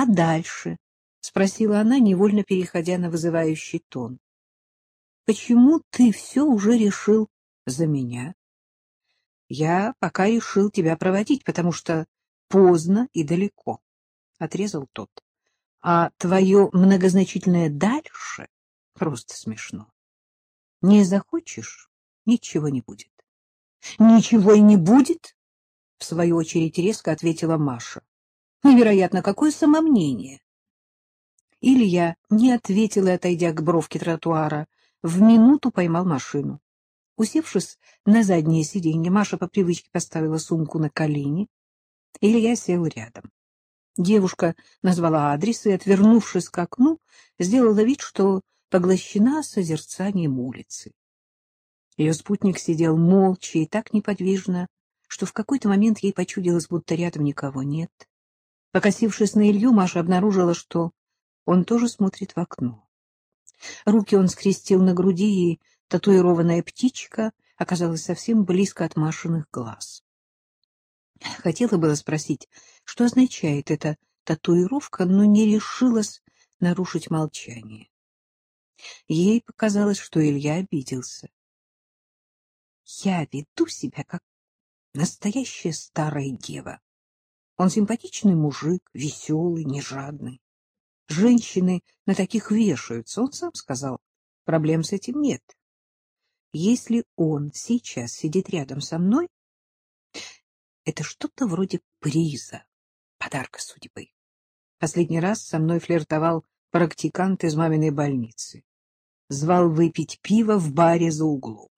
А дальше? — спросила она, невольно переходя на вызывающий тон. — Почему ты все уже решил за меня? — Я пока решил тебя проводить, потому что поздно и далеко, — отрезал тот. — А твое многозначительное «дальше» просто смешно. Не захочешь — ничего не будет. — Ничего и не будет? — в свою очередь резко ответила Маша. — Невероятно, какое самомнение! Илья не ответил и, отойдя к бровке тротуара, в минуту поймал машину. Усевшись на заднее сиденье, Маша по привычке поставила сумку на колени. Илья сел рядом. Девушка назвала адрес и, отвернувшись к окну, сделала вид, что поглощена созерцанием улицы. Ее спутник сидел молча и так неподвижно, что в какой-то момент ей почудилось, будто рядом никого нет. Покосившись на Илью, Маша обнаружила, что он тоже смотрит в окно. Руки он скрестил на груди, и татуированная птичка оказалась совсем близко от Машиных глаз. Хотела было спросить, что означает эта татуировка, но не решилась нарушить молчание. Ей показалось, что Илья обиделся. Я веду себя как настоящая старая дева. Он симпатичный мужик, веселый, нежадный. Женщины на таких вешаются, он сам сказал. Проблем с этим нет. Если он сейчас сидит рядом со мной, это что-то вроде приза, подарка судьбы. Последний раз со мной флиртовал практикант из маминой больницы. Звал выпить пиво в баре за углом.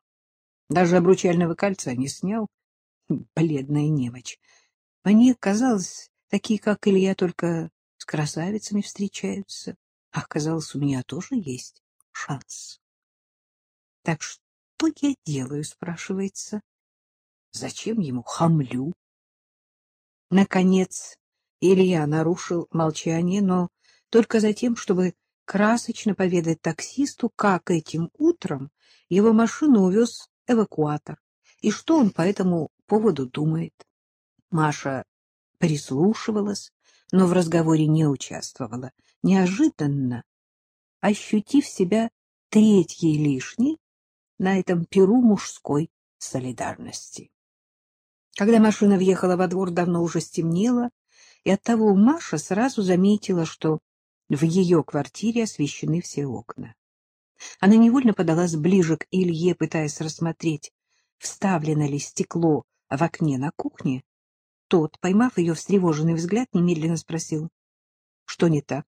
Даже обручального кольца не снял. Бледная немочь. Мне казалось, такие, как Илья, только с красавицами встречаются. А оказалось, у меня тоже есть шанс. Так что я делаю, спрашивается? Зачем ему хамлю? Наконец, Илья нарушил молчание, но только за тем, чтобы красочно поведать таксисту, как этим утром его машину увез эвакуатор и что он по этому поводу думает. Маша прислушивалась, но в разговоре не участвовала. Неожиданно, ощутив себя третьей лишней на этом перу мужской солидарности. Когда машина въехала во двор, давно уже стемнело, и оттого Маша сразу заметила, что в ее квартире освещены все окна. Она невольно подалась ближе к Илье, пытаясь рассмотреть, вставлено ли стекло в окне на кухне, тот, поймав ее встревоженный взгляд, немедленно спросил, что не так.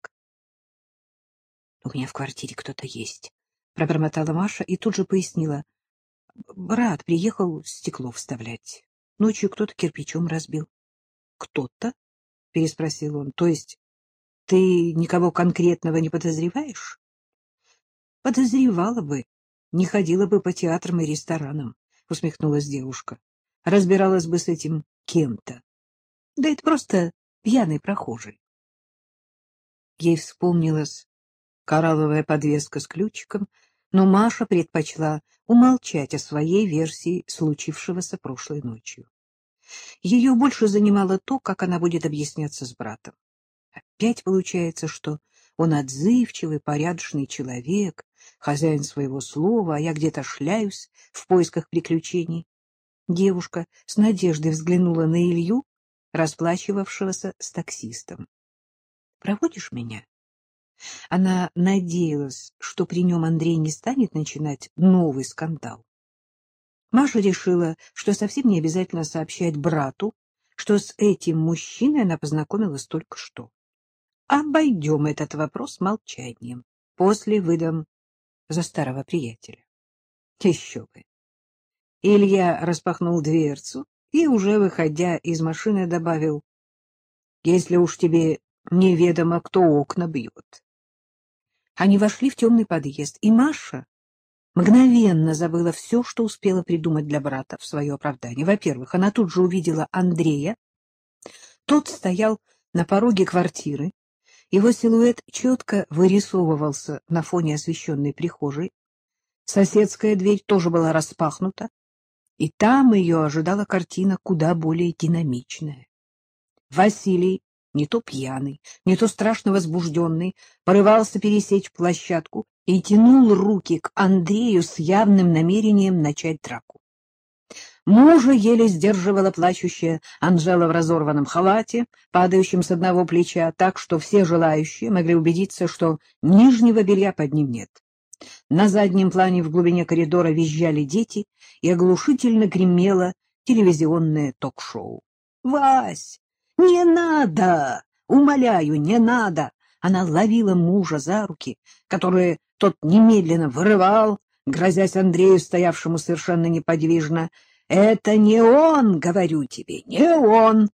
— У меня в квартире кто-то есть, — пробормотала Маша и тут же пояснила. — Брат приехал стекло вставлять. Ночью кто-то кирпичом разбил. — Кто-то? — переспросил он. — То есть ты никого конкретного не подозреваешь? — Подозревала бы, не ходила бы по театрам и ресторанам, — усмехнулась девушка. — Разбиралась бы с этим кем-то. Да это просто пьяный прохожий. Ей вспомнилась коралловая подвеска с ключиком, но Маша предпочла умолчать о своей версии случившегося прошлой ночью. Ее больше занимало то, как она будет объясняться с братом. Опять получается, что он отзывчивый, порядочный человек, хозяин своего слова, а я где-то шляюсь в поисках приключений. Девушка с надеждой взглянула на Илью, расплачивавшегося с таксистом. — Проводишь меня? Она надеялась, что при нем Андрей не станет начинать новый скандал. Маша решила, что совсем не обязательно сообщать брату, что с этим мужчиной она познакомилась только что. Обойдем этот вопрос молчанием. После выдам за старого приятеля. Еще бы. Илья распахнул дверцу и, уже выходя из машины, добавил, «Если уж тебе неведомо, кто окна бьет». Они вошли в темный подъезд, и Маша мгновенно забыла все, что успела придумать для брата в свое оправдание. Во-первых, она тут же увидела Андрея. Тот стоял на пороге квартиры. Его силуэт четко вырисовывался на фоне освещенной прихожей. Соседская дверь тоже была распахнута и там ее ожидала картина куда более динамичная. Василий не то пьяный, не то страшно возбужденный, порывался пересечь площадку и тянул руки к Андрею с явным намерением начать драку. Мужа еле сдерживала плачущая Анжела в разорванном халате, падающем с одного плеча, так что все желающие могли убедиться, что нижнего белья под ним нет. На заднем плане в глубине коридора визжали дети, и оглушительно гремело телевизионное ток-шоу. — Вась, не надо! Умоляю, не надо! Она ловила мужа за руки, которые тот немедленно вырывал, грозясь Андрею, стоявшему совершенно неподвижно. — Это не он, говорю тебе, не он!